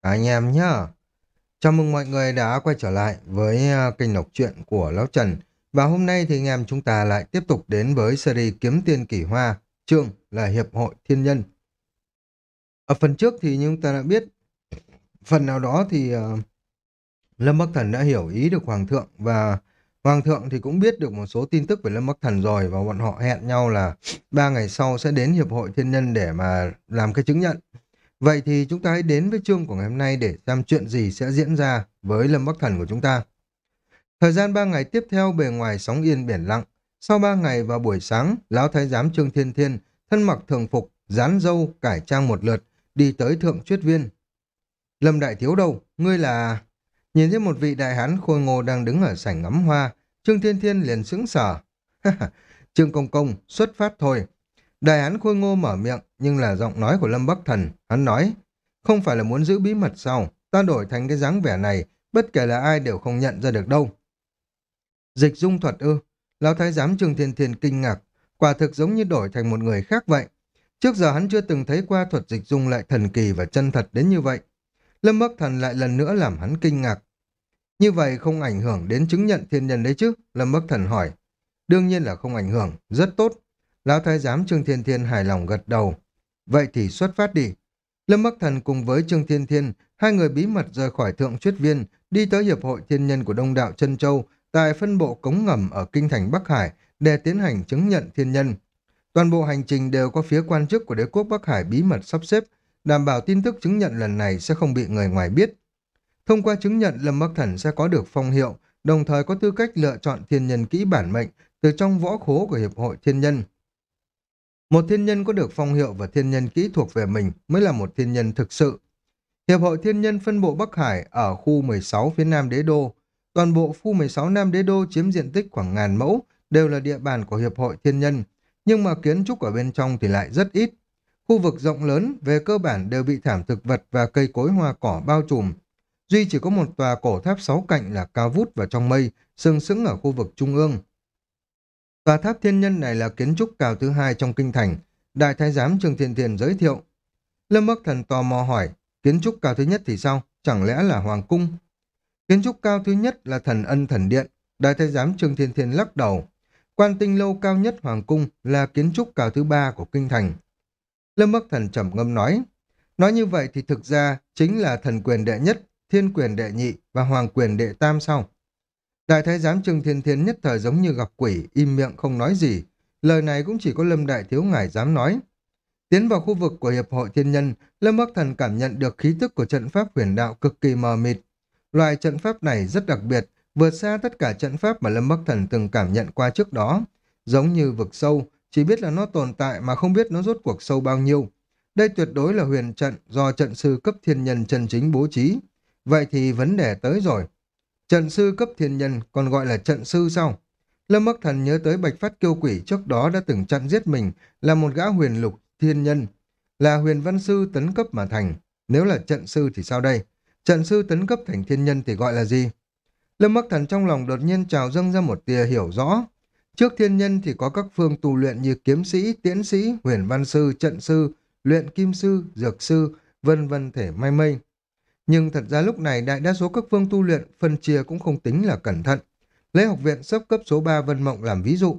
anh em nhá. Chào mừng mọi người đã quay trở lại với à, kênh đọc truyện của Lão Trần. Và hôm nay thì anh em chúng ta lại tiếp tục đến với series Kiếm Tiên Kỳ Hoa, chương là Hiệp hội Thiên Nhân. Ở phần trước thì chúng ta đã biết, phần nào đó thì uh, Lâm Bắc Thần đã hiểu ý được Hoàng thượng và Hoàng thượng thì cũng biết được một số tin tức về Lâm Bắc Thần rồi và bọn họ hẹn nhau là ba ngày sau sẽ đến Hiệp hội Thiên Nhân để mà làm cái chứng nhận. Vậy thì chúng ta hãy đến với chương của ngày hôm nay để xem chuyện gì sẽ diễn ra với Lâm Bắc Thần của chúng ta. Thời gian ba ngày tiếp theo bề ngoài sóng yên biển lặng. Sau ba ngày vào buổi sáng, Lão Thái giám Trương Thiên Thiên, thân mặc thường phục, dán dâu, cải trang một lượt, đi tới thượng chuyết viên. Lâm Đại Thiếu đâu? Ngươi là... Nhìn thấy một vị đại hán khôi ngô đang đứng ở sảnh ngắm hoa, Trương Thiên Thiên liền sững sờ. Trương Công Công, xuất phát thôi. Đại án khôi ngô mở miệng, nhưng là giọng nói của Lâm Bắc Thần. Hắn nói, không phải là muốn giữ bí mật sao? Ta đổi thành cái dáng vẻ này, bất kể là ai đều không nhận ra được đâu. Dịch dung thuật ư? Lão thái giám Trương Thiên Thiên kinh ngạc, quả thực giống như đổi thành một người khác vậy. Trước giờ hắn chưa từng thấy qua thuật dịch dung lại thần kỳ và chân thật đến như vậy. Lâm Bắc Thần lại lần nữa làm hắn kinh ngạc. Như vậy không ảnh hưởng đến chứng nhận thiên nhân đấy chứ? Lâm Bắc Thần hỏi. Đương nhiên là không ảnh hưởng, rất tốt. Lão thái giám Trương Thiên Thiên hài lòng gật đầu. Vậy thì xuất phát đi. Lâm Bắc Thần cùng với Trương Thiên Thiên, hai người bí mật rời khỏi thượng truyết viên, đi tới Hiệp hội Thiên Nhân của Đông Đạo Trân Châu, tại phân bộ cống ngầm ở Kinh Thành Bắc Hải, để tiến hành chứng nhận thiên nhân. Toàn bộ hành trình đều có phía quan chức của đế quốc Bắc Hải bí mật sắp xếp, đảm bảo tin tức chứng nhận lần này sẽ không bị người ngoài biết. Thông qua chứng nhận, Lâm Bắc Thần sẽ có được phong hiệu, đồng thời có tư cách lựa chọn thiên nhân kỹ bản mệnh từ trong võ khố của Hiệp hội Thiên Nhân. Một thiên nhân có được phong hiệu và thiên nhân kỹ thuộc về mình mới là một thiên nhân thực sự. Hiệp hội thiên nhân phân bộ Bắc Hải ở khu 16 phía Nam Đế Đô. Toàn bộ khu 16 Nam Đế Đô chiếm diện tích khoảng ngàn mẫu, đều là địa bàn của Hiệp hội thiên nhân, nhưng mà kiến trúc ở bên trong thì lại rất ít. Khu vực rộng lớn về cơ bản đều bị thảm thực vật và cây cối hoa cỏ bao trùm. Duy chỉ có một tòa cổ tháp sáu cạnh là cao vút và trong mây, sừng sững ở khu vực trung ương. Tòa tháp thiên nhân này là kiến trúc cao thứ hai trong kinh thành. Đại thái giám Trương Thiên Thiên giới thiệu. Lâm Bắc Thần tò mò hỏi, kiến trúc cao thứ nhất thì sao? Chẳng lẽ là Hoàng Cung? Kiến trúc cao thứ nhất là thần ân thần điện. Đại thái giám Trương Thiên Thiên lắc đầu. Quan tinh lâu cao nhất Hoàng Cung là kiến trúc cao thứ ba của kinh thành. Lâm Bắc Thần trầm ngâm nói. Nói như vậy thì thực ra chính là thần quyền đệ nhất, thiên quyền đệ nhị và hoàng quyền đệ tam sau. Đại thái giám Trương Thiên Thiên nhất thời giống như gặp quỷ, im miệng không nói gì. Lời này cũng chỉ có Lâm Đại Thiếu Ngài dám nói. Tiến vào khu vực của Hiệp hội Thiên Nhân, Lâm Bắc Thần cảm nhận được khí tức của trận pháp huyền đạo cực kỳ mờ mịt. Loại trận pháp này rất đặc biệt, vượt xa tất cả trận pháp mà Lâm Bắc Thần từng cảm nhận qua trước đó. Giống như vực sâu, chỉ biết là nó tồn tại mà không biết nó rốt cuộc sâu bao nhiêu. Đây tuyệt đối là huyền trận do trận sư cấp thiên nhân chân chính bố trí. Vậy thì vấn đề tới rồi. Trận sư cấp thiên nhân còn gọi là trận sư sao? Lâm Bắc Thần nhớ tới Bạch Phát Kiêu Quỷ trước đó đã từng chặn giết mình là một gã huyền lục thiên nhân, là huyền văn sư tấn cấp mà thành. Nếu là trận sư thì sao đây? Trận sư tấn cấp thành thiên nhân thì gọi là gì? Lâm Bắc Thần trong lòng đột nhiên trào dâng ra một tia hiểu rõ. Trước thiên nhân thì có các phương tu luyện như kiếm sĩ, tiễn sĩ, huyền văn sư, trận sư, luyện kim sư, dược sư, vân vân thể may mây. Nhưng thật ra lúc này đại đa số các phương tu luyện phân chia cũng không tính là cẩn thận. Lấy học viện sấp cấp số 3 Vân Mộng làm ví dụ.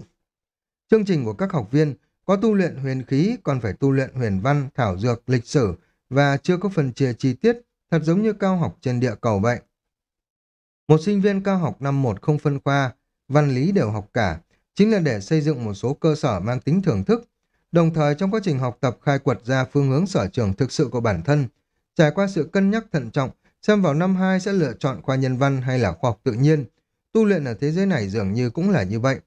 Chương trình của các học viên có tu luyện huyền khí, còn phải tu luyện huyền văn, thảo dược, lịch sử và chưa có phần chia chi tiết, thật giống như cao học trên địa cầu vậy. Một sinh viên cao học năm 1 không phân khoa, văn lý đều học cả, chính là để xây dựng một số cơ sở mang tính thưởng thức, đồng thời trong quá trình học tập khai quật ra phương hướng sở trường thực sự của bản thân, Trải qua sự cân nhắc thận trọng, xem vào năm 2 sẽ lựa chọn khoa nhân văn hay là khoa học tự nhiên. Tu luyện ở thế giới này dường như cũng là như vậy.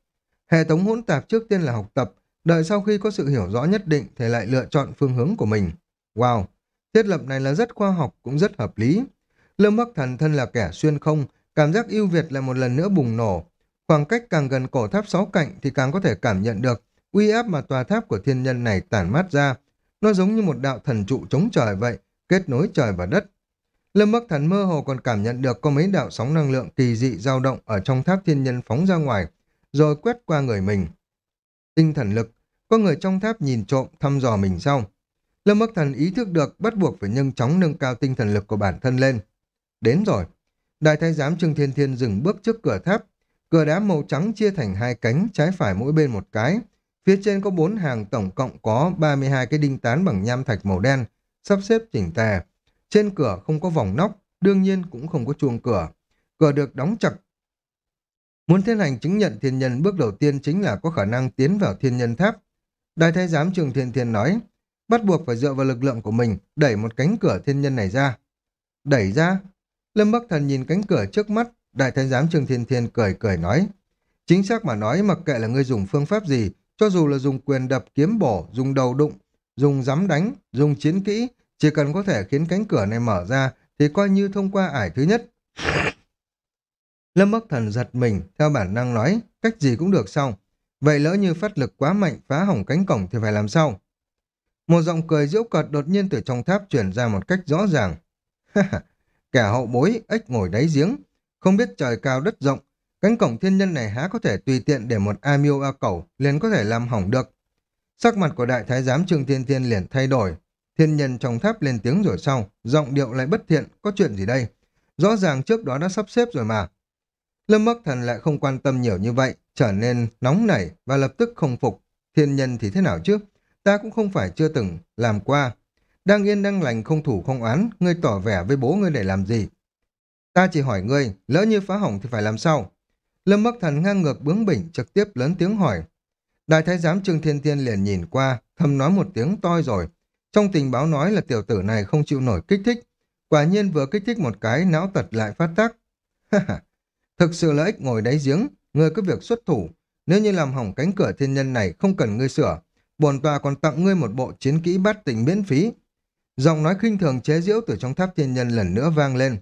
Hệ thống hỗn tạp trước tiên là học tập, đợi sau khi có sự hiểu rõ nhất định thì lại lựa chọn phương hướng của mình. Wow, thiết lập này là rất khoa học cũng rất hợp lý. Lâm Bắc Thần thân là kẻ xuyên không, cảm giác ưu việt lại một lần nữa bùng nổ. Khoảng cách càng gần cổ tháp sáu cạnh thì càng có thể cảm nhận được uy áp mà tòa tháp của thiên nhân này tản mát ra. Nó giống như một đạo thần trụ chống trời vậy, kết nối trời và đất. Lâm Bắc Thần mơ hồ còn cảm nhận được có mấy đạo sóng năng lượng kỳ dị dao động ở trong tháp thiên nhân phóng ra ngoài, rồi quét qua người mình. Tinh thần lực, có người trong tháp nhìn trộm, thăm dò mình sau. Lâm Bắc Thần ý thức được bắt buộc phải nhanh chóng nâng cao tinh thần lực của bản thân lên. Đến rồi. Đại thái giám Trương Thiên Thiên dừng bước trước cửa tháp. Cửa đá màu trắng chia thành hai cánh, trái phải mỗi bên một cái. Phía trên có bốn hàng tổng cộng có 32 cái đinh tán bằng nham thạch màu đen, sắp xếp chỉnh tề. Trên cửa không có vòng nóc, đương nhiên cũng không có chuông cửa. Cửa được đóng chặt. Muốn tiến hành chứng nhận thiên nhân bước đầu tiên chính là có khả năng tiến vào thiên nhân tháp. Đại thái giám Trường Thiên Thiên nói, bắt buộc phải dựa vào lực lượng của mình đẩy một cánh cửa thiên nhân này ra. Đẩy ra? Lâm Bắc Thần nhìn cánh cửa trước mắt, đại thái giám Trường Thiên Thiên cười cười nói, chính xác mà nói mặc kệ là ngươi dùng phương pháp gì, cho dù là dùng quyền đập kiếm bổ, dùng đầu đụng, dùng dám đánh, dùng chiến kỹ, chỉ cần có thể khiến cánh cửa này mở ra thì coi như thông qua ải thứ nhất. Lâm Bắc Thần giật mình, theo bản năng nói, cách gì cũng được xong. Vậy lỡ như phát lực quá mạnh phá hỏng cánh cổng thì phải làm sao? Một giọng cười diễu cợt đột nhiên từ trong tháp chuyển ra một cách rõ ràng. Kẻ hậu bối, ếch ngồi đáy giếng, không biết trời cao đất rộng, cánh cổng thiên nhân này há có thể tùy tiện để một A miêu A cẩu liền có thể làm hỏng được. Sắc mặt của đại thái giám Trương Thiên Thiên liền thay đổi, thiên nhân trong tháp lên tiếng rồi sau, giọng điệu lại bất thiện, có chuyện gì đây? Rõ ràng trước đó đã sắp xếp rồi mà. Lâm Bắc Thần lại không quan tâm nhiều như vậy, trở nên nóng nảy và lập tức không phục. Thiên nhân thì thế nào chứ? Ta cũng không phải chưa từng làm qua. Đang yên đang lành không thủ không oán, ngươi tỏ vẻ với bố ngươi để làm gì? Ta chỉ hỏi ngươi, lỡ như phá hỏng thì phải làm sao? Lâm Bắc Thần ngang ngược bướng bỉnh, trực tiếp lớn tiếng hỏi. Đại thái giám Trương Thiên Thiên liền nhìn qua, thầm nói một tiếng toi rồi. Trong tình báo nói là tiểu tử này không chịu nổi kích thích. Quả nhiên vừa kích thích một cái, não tật lại phát tác. Thực sự là ích ngồi đáy giếng, ngươi có việc xuất thủ. Nếu như làm hỏng cánh cửa thiên nhân này không cần ngươi sửa, bồn tòa còn tặng ngươi một bộ chiến kỹ bát tình miễn phí. Giọng nói khinh thường chế giễu từ trong tháp thiên nhân lần nữa vang lên.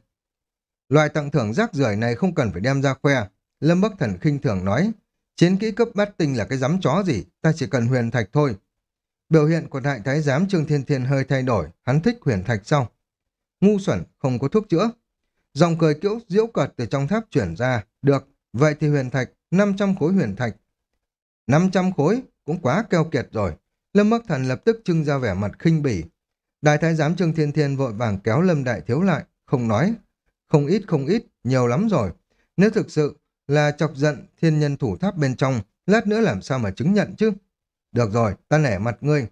Loại tặng thưởng rác rưởi này không cần phải đem ra khoe. Lâm Bắc Thần khinh thường nói, chiến kỹ cấp bát tinh là cái dám chó gì, ta chỉ cần huyền thạch thôi. Biểu hiện của đại thái giám Trương Thiên Thiên hơi thay đổi, hắn thích huyền thạch sau. Ngu xuẩn, không có thuốc chữa. Dòng cười kiễu diễu cợt từ trong tháp chuyển ra. Được, vậy thì huyền thạch, 500 khối huyền thạch. 500 khối, cũng quá keo kiệt rồi. Lâm Bắc Thần lập tức trưng ra vẻ mặt khinh bỉ. Đại thái giám Trương Thiên Thiên vội vàng kéo Lâm Đại Thiếu lại, không nói. Không ít không ít, nhiều lắm rồi. Nếu thực sự là chọc giận thiên nhân thủ tháp bên trong, lát nữa làm sao mà chứng nhận chứ? Được rồi, ta nể mặt ngươi.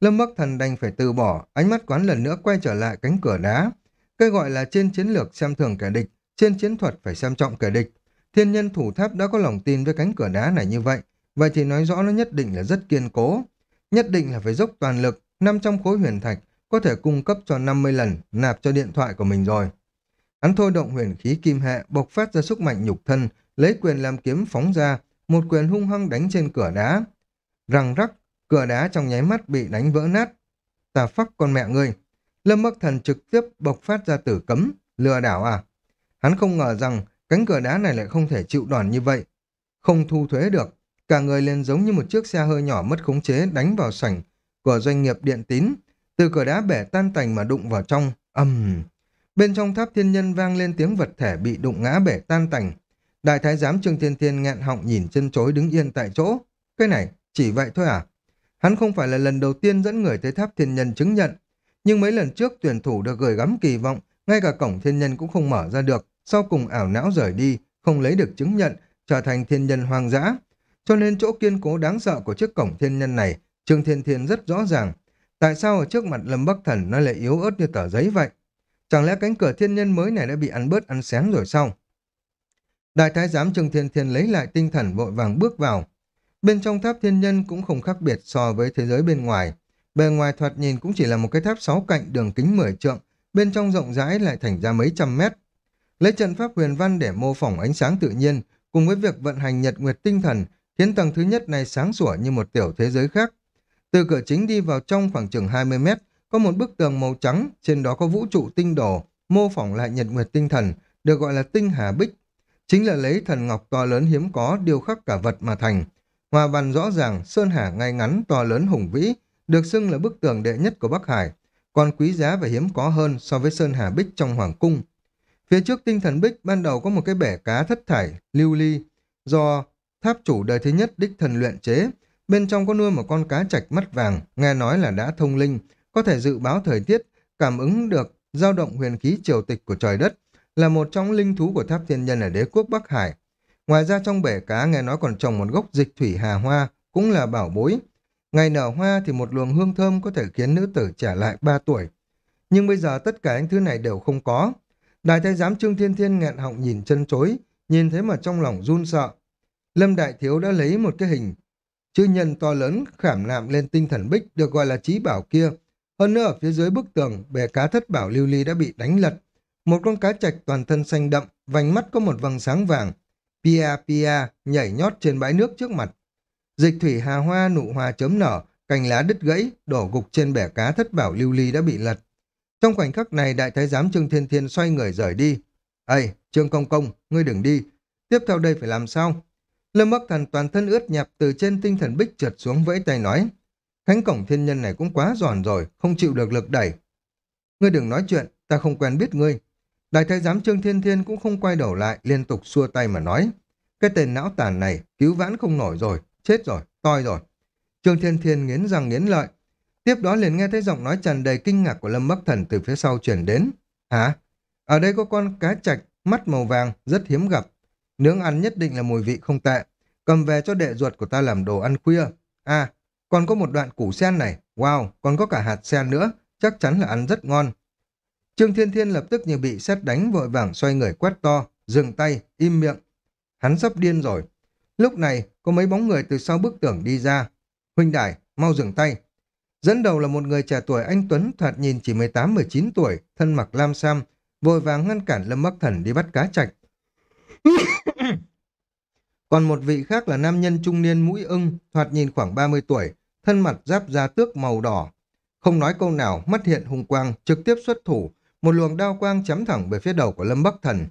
Lâm Bắc Thần đành phải từ bỏ, ánh mắt quán lần nữa quay trở lại cánh cửa đá. Cái gọi là trên chiến lược xem thường kẻ địch, trên chiến thuật phải xem trọng kẻ địch. Thiên nhân thủ tháp đã có lòng tin với cánh cửa đá này như vậy, vậy thì nói rõ nó nhất định là rất kiên cố. Nhất định là phải dốc toàn lực, 500 khối huyền thạch có thể cung cấp cho 50 lần nạp cho điện thoại của mình rồi. Hắn thôi động huyền khí kim hệ, bộc phát ra sức mạnh nhục thân, lấy quyền làm kiếm phóng ra, một quyền hung hăng đánh trên cửa đá. Răng rắc, cửa đá trong nháy mắt bị đánh vỡ nát. Tà phắc con mẹ ngươi. Lâm Bắc Thần trực tiếp bộc phát ra tử cấm, lừa đảo à? Hắn không ngờ rằng cánh cửa đá này lại không thể chịu đòn như vậy. Không thu thuế được, cả người lên giống như một chiếc xe hơi nhỏ mất khống chế đánh vào sảnh của doanh nghiệp điện tín. Từ cửa đá bẻ tan tành mà đụng vào trong, ầm. Bên trong tháp thiên nhân vang lên tiếng vật thể bị đụng ngã bể tan tành. Đại thái giám Trương Thiên Thiên nghẹn họng nhìn chân chối đứng yên tại chỗ. Cái này, chỉ vậy thôi à? Hắn không phải là lần đầu tiên dẫn người tới tháp thiên nhân chứng nhận, nhưng mấy lần trước tuyển thủ được gửi gắm kỳ vọng, ngay cả cổng thiên nhân cũng không mở ra được, sau cùng ảo não rời đi, không lấy được chứng nhận, trở thành thiên nhân hoang dã. Cho nên chỗ kiên cố đáng sợ của chiếc cổng thiên nhân này, Trương Thiên Thiên rất rõ ràng. Tại sao ở trước mặt Lâm Bắc Thần nó lại yếu ớt như tờ giấy vậy? Chẳng lẽ cánh cửa thiên nhân mới này đã bị ăn bớt ăn xén rồi sao? Đại thái giám Trương Thiên Thiên lấy lại tinh thần vội vàng bước vào. Bên trong tháp thiên nhân cũng không khác biệt so với thế giới bên ngoài. Bề ngoài thoạt nhìn cũng chỉ là một cái tháp sáu cạnh đường kính 10 trượng, bên trong rộng rãi lại thành ra mấy trăm mét. Lấy trận pháp huyền văn để mô phỏng ánh sáng tự nhiên, cùng với việc vận hành nhật nguyệt tinh thần, khiến tầng thứ nhất này sáng sủa như một tiểu thế giới khác. Từ cửa chính đi vào trong khoảng chừng 20 mét, có một bức tường màu trắng, trên đó có vũ trụ tinh đồ, mô phỏng lại nhật nguyệt tinh thần, được gọi là tinh hà bích. Chính là lấy thần ngọc to lớn hiếm có, điêu khắc cả vật mà thành. Hòa văn rõ ràng, sơn hà ngay ngắn, to lớn hùng vĩ, được xưng là bức tường đệ nhất của Bắc Hải, còn quý giá và hiếm có hơn so với Sơn Hà Bích trong Hoàng Cung. Phía trước tinh thần Bích ban đầu có một cái bể cá thất thải, lưu ly, do tháp chủ đời thứ nhất đích thần luyện chế. Bên trong có nuôi một con cá trạch mắt vàng, nghe nói là đã thông linh, có thể dự báo thời tiết, cảm ứng được dao động huyền khí triều tịch của trời đất, là một trong linh thú của tháp thiên nhân ở đế quốc Bắc Hải. Ngoài ra trong bể cá nghe nói còn trồng một gốc dịch thủy hà hoa, cũng là bảo bối. Ngày nở hoa thì một luồng hương thơm có thể khiến nữ tử trả lại 3 tuổi. Nhưng bây giờ tất cả những thứ này đều không có. Đại thái giám Trương Thiên Thiên nghẹn họng nhìn chân chối, nhìn thấy mà trong lòng run sợ. Lâm Đại Thiếu đã lấy một cái hình chữ nhân to lớn khảm nạm lên tinh thần bích được gọi là trí bảo kia. Hơn nữa ở phía dưới bức tường, bè cá thất bảo lưu ly đã bị đánh lật. Một con cá trạch toàn thân xanh đậm, vành mắt có một vầng sáng vàng. Pia pia nhảy nhót trên bãi nước trước mặt. Dịch thủy hà hoa nụ hoa chớm nở, cành lá đứt gãy, đổ gục trên bẻ cá thất bảo lưu ly đã bị lật. Trong khoảnh khắc này, đại thái giám Trương Thiên Thiên xoay người rời đi. Ây, Trương Công Công, ngươi đừng đi. Tiếp theo đây phải làm sao? Lâm Bắc Thần toàn thân ướt nhẹp từ trên tinh thần bích trượt xuống vẫy tay nói. khánh cổng thiên nhân này cũng quá giòn rồi, không chịu được lực đẩy. Ngươi đừng nói chuyện, ta không quen biết ngươi. Đại thái giám Trương Thiên Thiên cũng không quay đầu lại, liên tục xua tay mà nói. Cái tên não tàn này, cứu vãn không nổi rồi, chết rồi, toi rồi. Trương Thiên Thiên nghiến răng nghiến lợi. Tiếp đó liền nghe thấy giọng nói tràn đầy kinh ngạc của Lâm Bắc Thần từ phía sau chuyển đến. Hả? Ở đây có con cá chạch, mắt màu vàng, rất hiếm gặp. Nướng ăn nhất định là mùi vị không tệ. Cầm về cho đệ ruột của ta làm đồ ăn khuya. À, còn có một đoạn củ sen này. Wow, còn có cả hạt sen nữa. Chắc chắn là ăn rất ngon. Trương Thiên Thiên lập tức như bị xét đánh vội vàng xoay người quát to, dừng tay, im miệng. Hắn sắp điên rồi. Lúc này, có mấy bóng người từ sau bức tường đi ra. Huynh Đại, mau dừng tay. Dẫn đầu là một người trẻ tuổi anh Tuấn thoạt nhìn chỉ 18-19 tuổi, thân mặc lam sam, vội vàng ngăn cản Lâm Bắc Thần đi bắt cá chạch. Còn một vị khác là nam nhân trung niên mũi ưng, thoạt nhìn khoảng 30 tuổi, thân mặt giáp da tước màu đỏ. Không nói câu nào, mắt hiện hung quang, trực tiếp xuất thủ, một luồng đao quang chấm thẳng về phía đầu của Lâm Bắc Thần.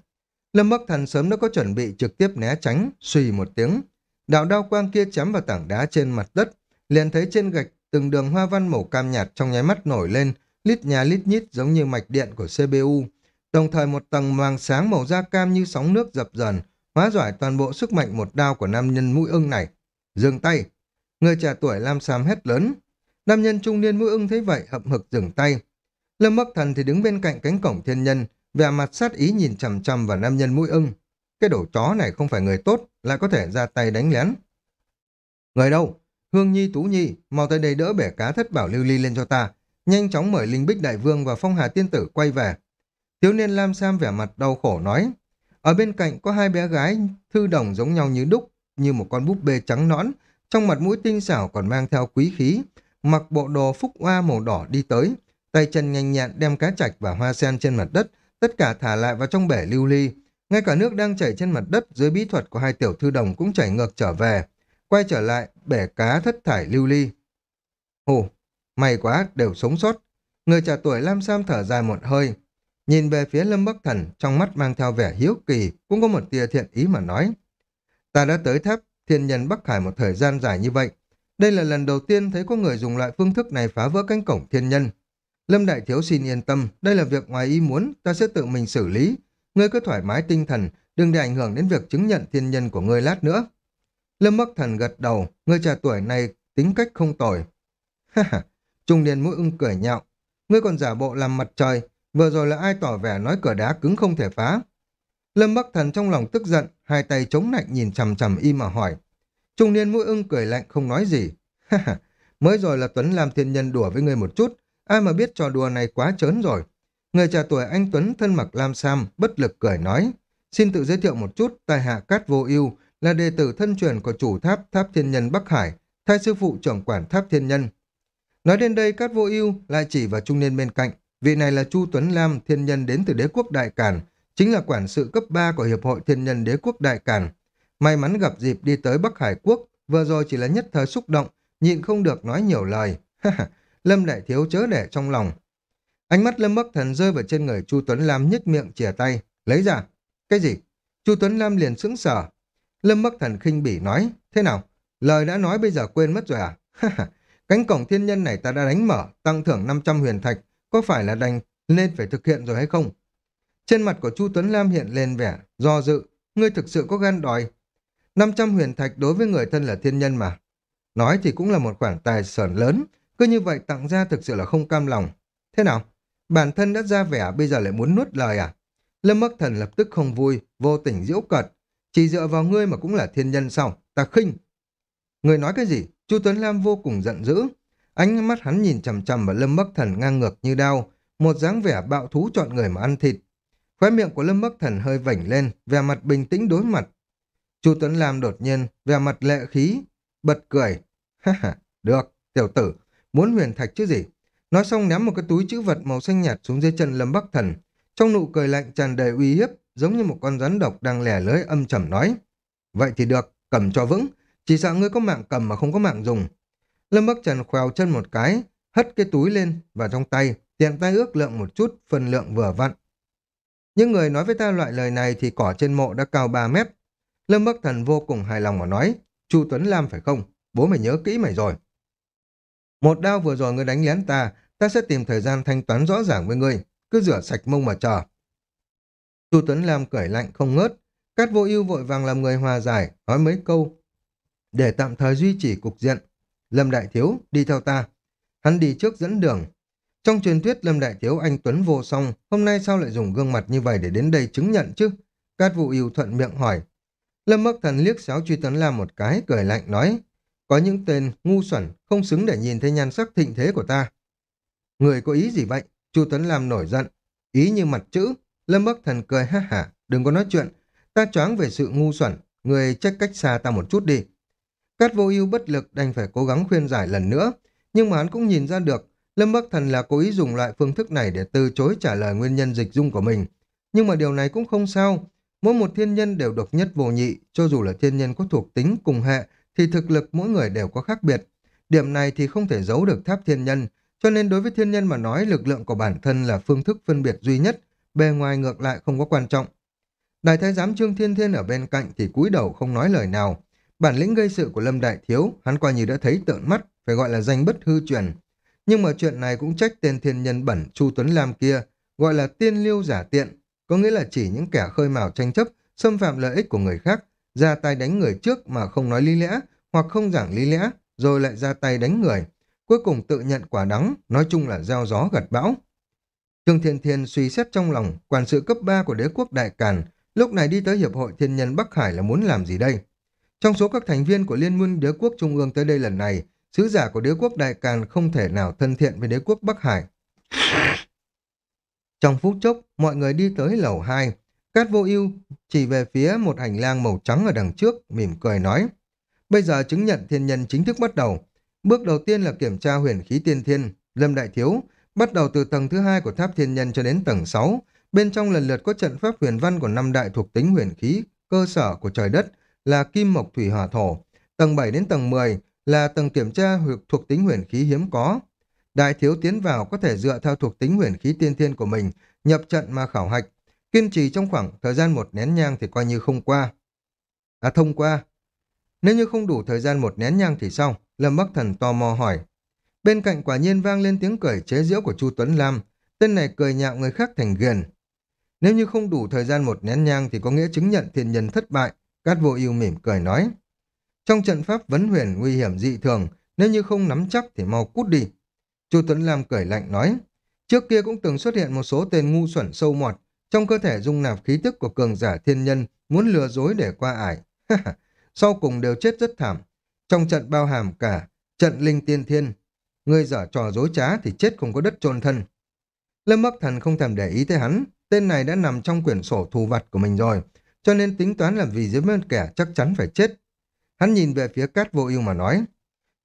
Lâm Bắc Thần sớm đã có chuẩn bị trực tiếp né tránh, suy một tiếng. Đạo đao quang kia chém vào tảng đá trên mặt đất, liền thấy trên gạch từng đường hoa văn màu cam nhạt trong nháy mắt nổi lên, lít nhà lít nhít giống như mạch điện của CPU. Đồng thời một tầng màng sáng màu da cam như sóng nước dập dần, hóa giải toàn bộ sức mạnh một đao của nam nhân mũi ưng này. Dừng tay! Người trẻ tuổi Lam Sam hét lớn. Nam nhân trung niên mũi ưng thấy vậy hậm hực dừng tay. Lâm Bắc Thần thì đứng bên cạnh cánh cổng thiên nhân, vẻ mặt sát ý nhìn chằm chằm vào nam nhân mũi ưng. Cái đổ chó này không phải người tốt, lại có thể ra tay đánh lén. Người đâu? Hương Nhi Tú Nhi, mau tới đây đỡ bể cá thất bảo lưu ly lên cho ta. Nhanh chóng mời Linh Bích Đại Vương và Phong Hà Tiên Tử quay về. Thiếu niên Lam Sam vẻ mặt đau khổ nói. Ở bên cạnh có hai bé gái thư đồng giống nhau như đúc, như một con búp bê trắng nõn, trong mặt mũi tinh xảo còn mang theo quý khí, mặc bộ đồ phúc hoa màu đỏ đi tới, tay chân nhanh nhẹn đem cá chạch và hoa sen trên mặt đất, tất cả thả lại vào trong bể lưu ly. Ngay cả nước đang chảy trên mặt đất dưới bí thuật của hai tiểu thư đồng cũng chảy ngược trở về, quay trở lại bể cá thất thải lưu ly. Hù, may quá, đều sống sót. Người trẻ tuổi Lam Sam thở dài một hơi, Nhìn về phía Lâm Bắc Thần, trong mắt mang theo vẻ hiếu kỳ, cũng có một tia thiện ý mà nói. Ta đã tới tháp thiên nhân Bắc Hải một thời gian dài như vậy. Đây là lần đầu tiên thấy có người dùng loại phương thức này phá vỡ cánh cổng thiên nhân. Lâm Đại Thiếu xin yên tâm, đây là việc ngoài ý muốn, ta sẽ tự mình xử lý. Ngươi cứ thoải mái tinh thần, đừng để ảnh hưởng đến việc chứng nhận thiên nhân của ngươi lát nữa. Lâm Bắc Thần gật đầu, ngươi trẻ tuổi này tính cách không tồi. Ha ha, trung niên mũi ưng cười nhạo. Ngươi còn giả bộ làm mặt trời, Vừa rồi là ai tỏ vẻ nói cửa đá cứng không thể phá. Lâm Bắc Thần trong lòng tức giận, hai tay chống lạnh nhìn chằm chằm y mà hỏi. Trung niên mũi ưng cười lạnh không nói gì. Ha ha, Mới rồi là Tuấn làm thiên nhân đùa với ngươi một chút, ai mà biết trò đùa này quá trớn rồi. Người trẻ tuổi anh Tuấn thân mặc lam sam, bất lực cười nói. Xin tự giới thiệu một chút, tài hạ Cát Vô Ưu là đệ tử thân truyền của chủ tháp Tháp Thiên Nhân Bắc Hải, thay sư phụ trưởng quản Tháp Thiên Nhân. Nói đến đây Cát Vô Ưu lại chỉ vào trung niên bên cạnh, Vị này là Chu Tuấn Lam, thiên nhân đến từ đế quốc Đại Càn, chính là quản sự cấp 3 của Hiệp hội Thiên nhân đế quốc Đại Càn. May mắn gặp dịp đi tới Bắc Hải Quốc, vừa rồi chỉ là nhất thời xúc động, nhịn không được nói nhiều lời. Lâm Đại Thiếu chớ để trong lòng. Ánh mắt Lâm Bắc Thần rơi vào trên người Chu Tuấn Lam nhếch miệng chìa tay, lấy ra. Cái gì? Chu Tuấn Lam liền sững sờ. Lâm Bắc Thần khinh bỉ nói, thế nào? Lời đã nói bây giờ quên mất rồi à? Cánh cổng thiên nhân này ta đã đánh mở, tăng thưởng 500 huyền thạch, có phải là đành nên phải thực hiện rồi hay không? Trên mặt của Chu Tuấn Lam hiện lên vẻ, do dự, ngươi thực sự có gan đòi. 500 huyền thạch đối với người thân là thiên nhân mà. Nói thì cũng là một khoản tài sản lớn, cứ như vậy tặng ra thực sự là không cam lòng. Thế nào? Bản thân đã ra vẻ bây giờ lại muốn nuốt lời à? Lâm Bắc Thần lập tức không vui, vô tình giễu cợt. Chỉ dựa vào ngươi mà cũng là thiên nhân sao? Ta khinh. Người nói cái gì? Chu Tuấn Lam vô cùng giận dữ. Ánh mắt hắn nhìn chằm chằm vào Lâm Bắc Thần ngang ngược như đao, một dáng vẻ bạo thú chọn người mà ăn thịt. Khóe miệng của Lâm Bắc Thần hơi vảnh lên, vẻ mặt bình tĩnh đối mặt. Chu Tuấn Lam đột nhiên, vẻ mặt lệ khí, bật cười. Ha ha, được, tiểu tử, muốn huyền thạch chứ gì. Nói xong ném một cái túi chữ vật màu xanh nhạt xuống dưới chân Lâm Bắc Thần. Trong nụ cười lạnh tràn đầy uy hiếp, giống như một con rắn độc đang lẻ lưới âm trầm nói. Vậy thì được, cầm cho vững, chỉ sợ ngươi có mạng cầm mà không có mạng dùng. Lâm Bắc Trần khoèo chân một cái, hất cái túi lên vào trong tay, tiện tay ước lượng một chút, phần lượng vừa vặn. Những người nói với ta loại lời này thì cỏ trên mộ đã cao 3 mét. Lâm Bắc Thần vô cùng hài lòng mà nói, Chu Tuấn Lam phải không? Bố mày nhớ kỹ mày rồi. Một đao vừa rồi ngươi đánh lén ta, ta sẽ tìm thời gian thanh toán rõ ràng với ngươi, cứ rửa sạch mông mà chờ. Chu Tuấn Lam cởi lạnh không ngớt, Cát vô ưu vội vàng làm người hòa giải, nói mấy câu, để tạm thời duy trì cục diện. Lâm Đại Thiếu, đi theo ta. Hắn đi trước dẫn đường. Trong truyền thuyết Lâm Đại Thiếu anh Tuấn vô song, hôm nay sao lại dùng gương mặt như vậy để đến đây chứng nhận chứ? Cát Vũ ưu thuận miệng hỏi. Lâm Bắc Thần liếc xéo Truy Tuấn Lam một cái, cười lạnh nói, có những tên ngu xuẩn, không xứng để nhìn thấy nhan sắc thịnh thế của ta. Người có ý gì vậy? Chu Tuấn Lam nổi giận. Ý như mặt chữ. Lâm Bắc Thần cười ha hả, đừng có nói chuyện. Ta choáng về sự ngu xuẩn, người trách cách xa ta một chút đi. Cát vô ưu bất lực đành phải cố gắng khuyên giải lần nữa, nhưng mà hắn cũng nhìn ra được Lâm Bắc Thần là cố ý dùng loại phương thức này để từ chối trả lời nguyên nhân dịch dung của mình. Nhưng mà điều này cũng không sao. Mỗi một thiên nhân đều độc nhất vô nhị, cho dù là thiên nhân có thuộc tính cùng hệ, thì thực lực mỗi người đều có khác biệt. Điểm này thì không thể giấu được tháp thiên nhân, cho nên đối với thiên nhân mà nói lực lượng của bản thân là phương thức phân biệt duy nhất, bề ngoài ngược lại không có quan trọng. Đại thái giám Trương Thiên Thiên ở bên cạnh thì cúi đầu không nói lời nào. Bản lĩnh gây sự của Lâm Đại Thiếu, hắn coi như đã thấy tợn mắt, phải gọi là danh bất hư truyền. Nhưng mà chuyện này cũng trách tên thiên nhân bẩn Chu Tuấn Lam kia, gọi là tiên liêu giả tiện, có nghĩa là chỉ những kẻ khơi mào tranh chấp, xâm phạm lợi ích của người khác, ra tay đánh người trước mà không nói lý lẽ, hoặc không giảng lý lẽ, rồi lại ra tay đánh người. Cuối cùng tự nhận quả đắng, nói chung là gieo gió gặt bão. Trương Thiên Thiên suy xét trong lòng, quản sự cấp 3 của đế quốc Đại Càn, lúc này đi tới Hiệp hội Thiên nhân Bắc Hải là muốn làm gì đây? Trong số các thành viên của Liên minh đế quốc Trung ương tới đây lần này, sứ giả của đế quốc Đại Càn không thể nào thân thiện với đế quốc Bắc Hải. Trong phút chốc, mọi người đi tới lầu 2. Cát vô ưu chỉ về phía một hành lang màu trắng ở đằng trước, mỉm cười nói. Bây giờ chứng nhận thiên nhân chính thức bắt đầu. Bước đầu tiên là kiểm tra huyền khí tiên thiên. Lâm Đại Thiếu, bắt đầu từ tầng thứ hai của tháp thiên nhân cho đến tầng 6. Bên trong lần lượt có trận pháp huyền văn của năm đại thuộc tính huyền khí, cơ sở của trời đất là kim mộc thủy hỏa thổ. Tầng 7 đến tầng 10 là tầng kiểm tra thuộc tính huyền khí hiếm có. Đại thiếu tiến vào có thể dựa theo thuộc tính huyền khí tiên thiên của mình, nhập trận mà khảo hạch. Kiên trì trong khoảng thời gian một nén nhang thì coi như không qua. À thông qua. Nếu như không đủ thời gian một nén nhang thì sao? Lâm Bắc Thần tò mò hỏi. Bên cạnh quả nhiên vang lên tiếng cười chế giễu của Chu Tuấn Lam. Tên này cười nhạo người khác thành ghiền. Nếu như không đủ thời gian một nén nhang thì có nghĩa chứng nhận thiên nhân thất bại. Cát vô ưu mỉm cười nói. Trong trận pháp vấn huyền nguy hiểm dị thường, nếu như không nắm chắc thì mau cút đi. Chu Tuấn Lam cười lạnh nói. Trước kia cũng từng xuất hiện một số tên ngu xuẩn sâu mọt, trong cơ thể dung nạp khí tức của cường giả thiên nhân, muốn lừa dối để qua ải. Sau cùng đều chết rất thảm. Trong trận bao hàm cả trận linh tiên thiên, người dở trò dối trá thì chết không có đất chôn thân. Lâm Bắc Thần không thèm để ý tới hắn, tên này đã nằm trong quyển sổ thù vặt của mình rồi, cho nên tính toán là vì dưới bên kẻ chắc chắn phải chết. Hắn nhìn về phía cát vô ưu mà nói,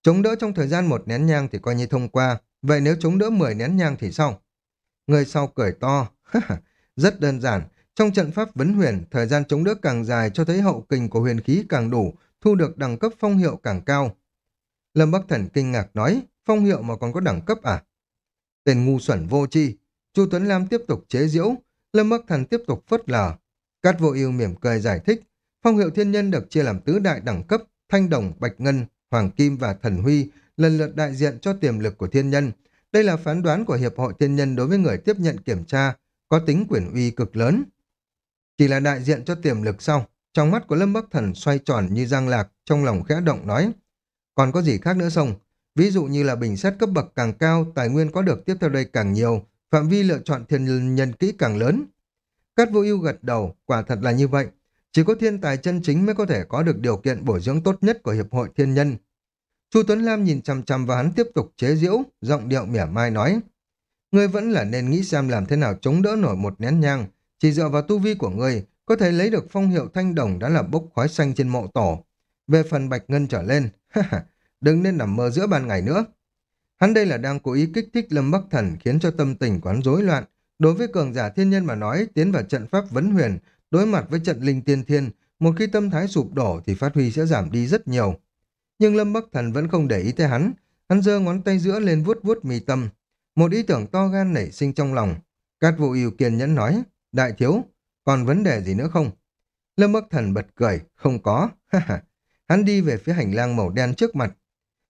chống đỡ trong thời gian một nén nhang thì coi như thông qua, vậy nếu chống đỡ 10 nén nhang thì sao? Người sau cười to, rất đơn giản, trong trận pháp vấn huyền, thời gian chống đỡ càng dài cho thấy hậu kình của huyền khí càng đủ, thu được đẳng cấp phong hiệu càng cao. Lâm Bắc Thần kinh ngạc nói, phong hiệu mà còn có đẳng cấp à? Tên ngu xuẩn vô tri Chu Tuấn Lam tiếp tục chế giễu, Lâm Bắc Thần tiếp tục phớt lờ. Cát vô ưu mỉm cười giải thích, phong hiệu thiên nhân được chia làm tứ đại đẳng cấp, thanh đồng, bạch ngân, hoàng kim và thần huy, lần lượt đại diện cho tiềm lực của thiên nhân. Đây là phán đoán của Hiệp hội Thiên Nhân đối với người tiếp nhận kiểm tra, có tính quyền uy cực lớn. Chỉ là đại diện cho tiềm lực sau, trong mắt của Lâm Bắc Thần xoay tròn như giang lạc, trong lòng khẽ động nói. Còn có gì khác nữa không? Ví dụ như là bình xét cấp bậc càng cao, tài nguyên có được tiếp theo đây càng nhiều, phạm vi lựa chọn thiên nhân kỹ càng lớn. Cát vô ưu gật đầu, quả thật là như vậy. Chỉ có thiên tài chân chính mới có thể có được điều kiện bổ dưỡng tốt nhất của Hiệp hội Thiên Nhân. Chu Tuấn Lam nhìn chằm chằm và hắn tiếp tục chế giễu, giọng điệu mỉa mai nói. Ngươi vẫn là nên nghĩ xem làm thế nào chống đỡ nổi một nén nhang. Chỉ dựa vào tu vi của ngươi, có thể lấy được phong hiệu thanh đồng đã là bốc khói xanh trên mộ tổ. Về phần bạch ngân trở lên, đừng nên nằm mơ giữa ban ngày nữa. Hắn đây là đang cố ý kích thích Lâm Bắc Thần khiến cho tâm tình quán rối loạn. Đối với cường giả thiên nhân mà nói, tiến vào trận pháp vấn huyền, đối mặt với trận linh tiên thiên, một khi tâm thái sụp đổ thì phát huy sẽ giảm đi rất nhiều. Nhưng Lâm Bắc Thần vẫn không để ý tới hắn, hắn giơ ngón tay giữa lên vuốt vuốt mi tâm. Một ý tưởng to gan nảy sinh trong lòng. Cát vụ yêu kiên nhẫn nói, đại thiếu, còn vấn đề gì nữa không? Lâm Bắc Thần bật cười, không có, Hắn đi về phía hành lang màu đen trước mặt.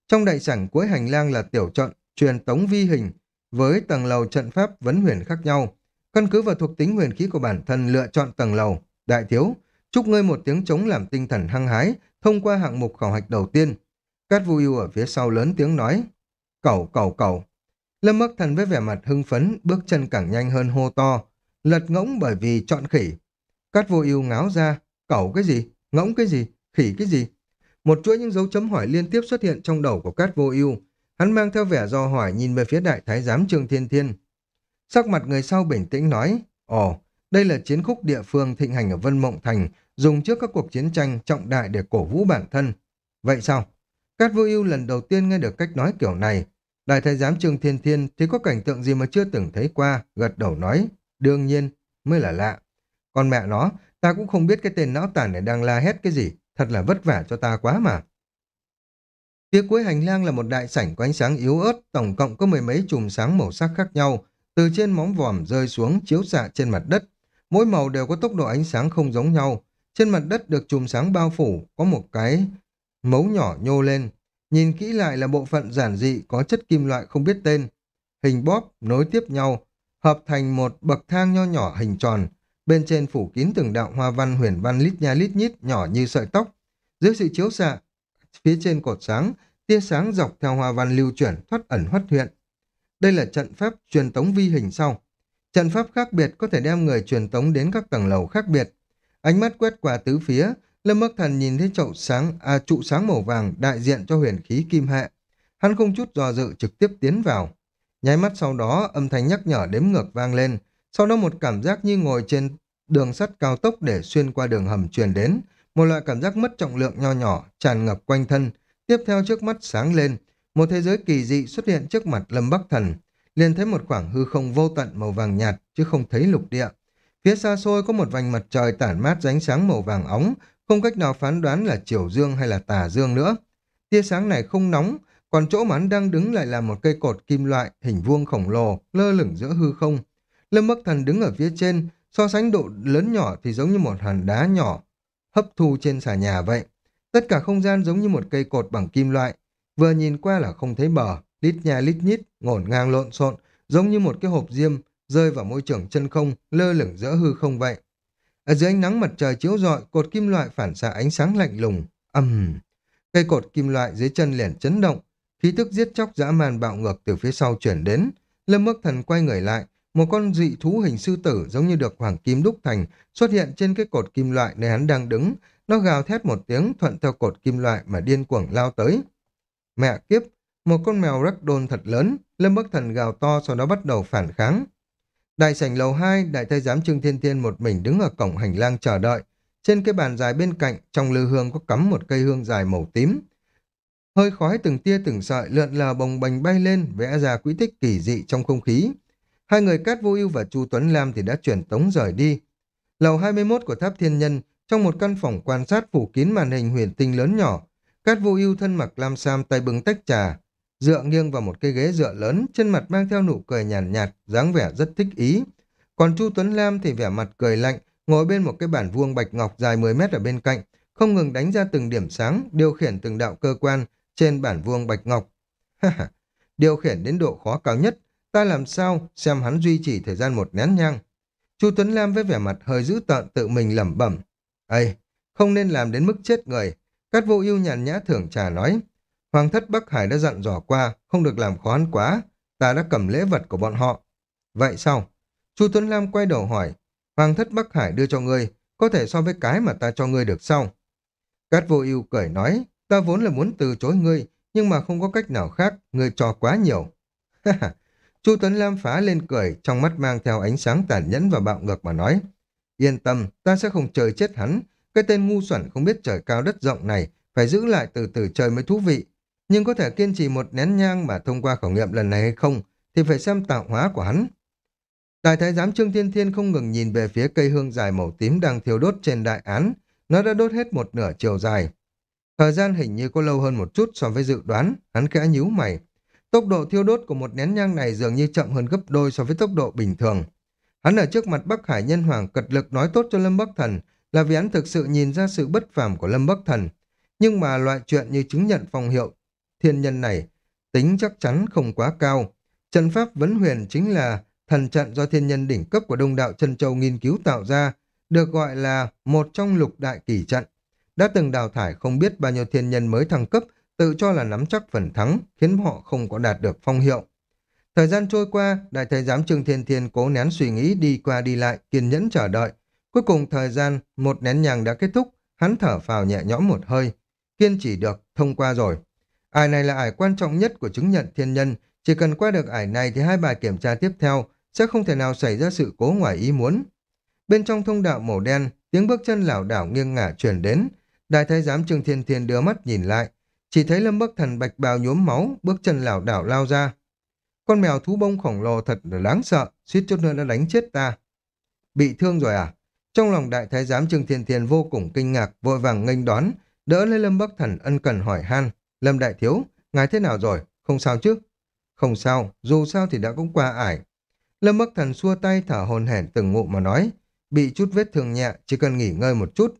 Trong đại sảnh cuối hành lang là tiểu trận, truyền tống vi hình, với tầng lầu trận pháp vấn huyền khác nhau. Căn cứ vào thuộc tính huyền khí của bản thân lựa chọn tầng lầu. Đại thiếu, chúc ngươi một tiếng chống làm tinh thần hăng hái, thông qua hạng mục khảo hạch đầu tiên. Cát Vu Yêu ở phía sau lớn tiếng nói, cẩu cẩu cẩu. Lâm Bắc Thần với vẻ mặt hưng phấn, bước chân càng nhanh hơn hô to, lật ngỗng bởi vì chọn khỉ. Cát Vô ưu ngáo ra, cẩu cái gì, ngỗng cái gì, khỉ cái gì. Một chuỗi những dấu chấm hỏi liên tiếp xuất hiện trong đầu của Cát Vô Ưu. Hắn mang theo vẻ do hỏi nhìn về phía đại thái giám Trương Thiên Thiên. Sắc mặt người sau bình tĩnh nói, Ồ, đây là chiến khúc địa phương thịnh hành ở Vân Mộng Thành, dùng trước các cuộc chiến tranh trọng đại để cổ vũ bản thân. Vậy sao? Cát Vô Ưu lần đầu tiên nghe được cách nói kiểu này. Đại thái giám Trương Thiên Thiên thì có cảnh tượng gì mà chưa từng thấy qua, gật đầu nói, đương nhiên, mới là lạ. Còn mẹ nó, ta cũng không biết cái tên não tàn này đang la hét cái gì, thật là vất vả cho ta quá mà. Phía cuối hành lang là một đại sảnh có ánh sáng yếu ớt, tổng cộng có mười mấy chùm sáng màu sắc khác nhau, từ trên móng vòm rơi xuống chiếu xạ trên mặt đất. Mỗi màu đều có tốc độ ánh sáng không giống nhau. Trên mặt đất được chùm sáng bao phủ, có một cái mấu nhỏ nhô lên. Nhìn kỹ lại là bộ phận giản dị có chất kim loại không biết tên. Hình bóp nối tiếp nhau, hợp thành một bậc thang nho nhỏ hình tròn, Bên trên phủ kín từng đạo hoa văn huyền văn lít nha lít nhít nhỏ như sợi tóc. Dưới sự chiếu xạ, phía trên cột sáng, tia sáng dọc theo hoa văn lưu chuyển thoát ẩn thoát hiện. Đây là trận pháp truyền tống vi hình sau. Trận pháp khác biệt có thể đem người truyền tống đến các tầng lầu khác biệt. Ánh mắt quét qua tứ phía, Lâm Bắc Thần nhìn thấy chậu sáng, à, trụ sáng màu vàng đại diện cho huyền khí kim hệ. Hắn không chút do dự trực tiếp tiến vào. Nháy mắt sau đó, âm thanh nhắc nhở đếm ngược vang lên, sau đó một cảm giác như ngồi trên đường sắt cao tốc để xuyên qua đường hầm truyền đến, một loại cảm giác mất trọng lượng nho nhỏ tràn ngập quanh thân, tiếp theo trước mắt sáng lên, một thế giới kỳ dị xuất hiện trước mặt Lâm Bắc Thần, liền thấy một khoảng hư không vô tận màu vàng nhạt chứ không thấy lục địa. Phía xa xôi có một vành mặt trời tản mát ánh sáng màu vàng óng, không cách nào phán đoán là chiều dương hay là tà dương nữa. Tia sáng này không nóng, còn chỗ mà hắn đang đứng lại là một cây cột kim loại hình vuông khổng lồ lơ lửng giữa hư không. Lâm Bắc Thần đứng ở phía trên, so sánh độ lớn nhỏ thì giống như một hòn đá nhỏ, hấp thu trên xà nhà vậy. Tất cả không gian giống như một cây cột bằng kim loại, vừa nhìn qua là không thấy bờ, lít nhà lít nhít, ngổn ngang lộn xộn, giống như một cái hộp diêm rơi vào môi trường chân không, lơ lửng giữa hư không vậy. Ở dưới ánh nắng mặt trời chiếu rọi, cột kim loại phản xạ ánh sáng lạnh lùng, ầm. Cây cột kim loại dưới chân liền chấn động, khí tức giết chóc dã man bạo ngược từ phía sau chuyển đến. Lâm Bắc Thần quay người lại, một con dị thú hình sư tử giống như được hoàng kim đúc thành xuất hiện trên cái cột kim loại nơi hắn đang đứng. Nó gào thét một tiếng thuận theo cột kim loại mà điên cuồng lao tới. Mẹ kiếp, một con mèo rắc đôn thật lớn, Lâm Bắc Thần gào to sau đó bắt đầu phản kháng. Đại sảnh lầu 2, đại thái giám Trương Thiên Thiên một mình đứng ở cổng hành lang chờ đợi. Trên cái bàn dài bên cạnh, trong lư hương có cắm một cây hương dài màu tím. Hơi khói từng tia từng sợi lượn lờ bồng bềnh bay lên, vẽ ra quỹ tích kỳ dị trong không khí. Hai người Cát Vô Ưu và Chu Tuấn Lam thì đã chuyển tống rời đi. Lầu 21 của Tháp Thiên Nhân, trong một căn phòng quan sát phủ kín màn hình huyền tinh lớn nhỏ, Cát Vô Ưu thân mặc lam sam tay bưng tách trà, dựa nghiêng vào một cây ghế dựa lớn, trên mặt mang theo nụ cười nhàn nhạt, nhạt, dáng vẻ rất thích ý. Còn Chu Tuấn Lam thì vẻ mặt cười lạnh, ngồi bên một cái bản vuông bạch ngọc dài 10 mét ở bên cạnh, không ngừng đánh ra từng điểm sáng, điều khiển từng đạo cơ quan trên bản vuông bạch ngọc. điều khiển đến độ khó cao nhất, ta làm sao xem hắn duy trì thời gian một nén nhang. Chu Tuấn Lam với vẻ mặt hơi dữ tợn tự mình lẩm bẩm. Ây, không nên làm đến mức chết người. Cát vô ưu nhàn nhã thưởng trà nói. Hoàng thất Bắc Hải đã dặn dò qua, không được làm khó hắn quá, ta đã cầm lễ vật của bọn họ. Vậy sao? Chu Tuấn Lam quay đầu hỏi, Hoàng thất Bắc Hải đưa cho ngươi, có thể so với cái mà ta cho ngươi được sao? Cát vô ưu cười nói, ta vốn là muốn từ chối ngươi, nhưng mà không có cách nào khác, ngươi cho quá nhiều. Chu Tuấn Lam phá lên cười, trong mắt mang theo ánh sáng tàn nhẫn và bạo ngược mà nói, yên tâm, ta sẽ không chơi chết hắn, cái tên ngu xuẩn không biết trời cao đất rộng này, phải giữ lại từ từ chơi mới thú vị. Nhưng có thể kiên trì một nén nhang mà thông qua khảo nghiệm lần này hay không, thì phải xem tạo hóa của hắn. Đại thái giám Trương Thiên Thiên không ngừng nhìn về phía cây hương dài màu tím đang thiêu đốt trên đại án, nó đã đốt hết một nửa chiều dài. Thời gian hình như có lâu hơn một chút so với dự đoán, hắn khẽ nhíu mày. Tốc độ thiêu đốt của một nén nhang này dường như chậm hơn gấp đôi so với tốc độ bình thường. Hắn ở trước mặt Bắc Hải Nhân Hoàng cật lực nói tốt cho Lâm Bắc Thần là vì hắn thực sự nhìn ra sự bất phàm của Lâm Bắc Thần. Nhưng mà loại chuyện như chứng nhận phòng hiệu thiên nhân này tính chắc chắn không quá cao. Trận pháp vấn huyền chính là thần trận do thiên nhân đỉnh cấp của đông đạo chân châu nghiên cứu tạo ra, được gọi là một trong lục đại kỳ trận. Đã từng đào thải không biết bao nhiêu thiên nhân mới thăng cấp, tự cho là nắm chắc phần thắng, khiến họ không có đạt được phong hiệu. Thời gian trôi qua, đại thái giám Trương Thiên Thiên cố nén suy nghĩ đi qua đi lại, kiên nhẫn chờ đợi. Cuối cùng thời gian, một nén nhàng đã kết thúc, hắn thở phào nhẹ nhõm một hơi. Kiên chỉ được, thông qua rồi. Ải này là ải quan trọng nhất của chứng nhận thiên nhân, chỉ cần qua được ải này thì hai bài kiểm tra tiếp theo sẽ không thể nào xảy ra sự cố ngoài ý muốn. Bên trong thông đạo màu đen, tiếng bước chân lảo đảo nghiêng ngả truyền đến. Đại thái giám Trương Thiên Thiên đưa mắt nhìn lại, chỉ thấy Lâm Bắc Thần bạch bào nhuốm máu, bước chân lảo đảo lao ra. Con mèo thú bông khổng lồ thật là đáng sợ, suýt chút nữa đã đánh chết ta. Bị thương rồi à? Trong lòng đại thái giám Trương Thiên Thiên vô cùng kinh ngạc, vội vàng nghênh đón, đỡ lấy Lâm Bắc Thần ân cần hỏi han. Lâm Đại Thiếu, ngài thế nào rồi? Không sao chứ? Không sao, dù sao thì đã cũng qua ải. Lâm Bắc Thần xua tay thở hồn hển từng ngụm mà nói, bị chút vết thương nhẹ, chỉ cần nghỉ ngơi một chút.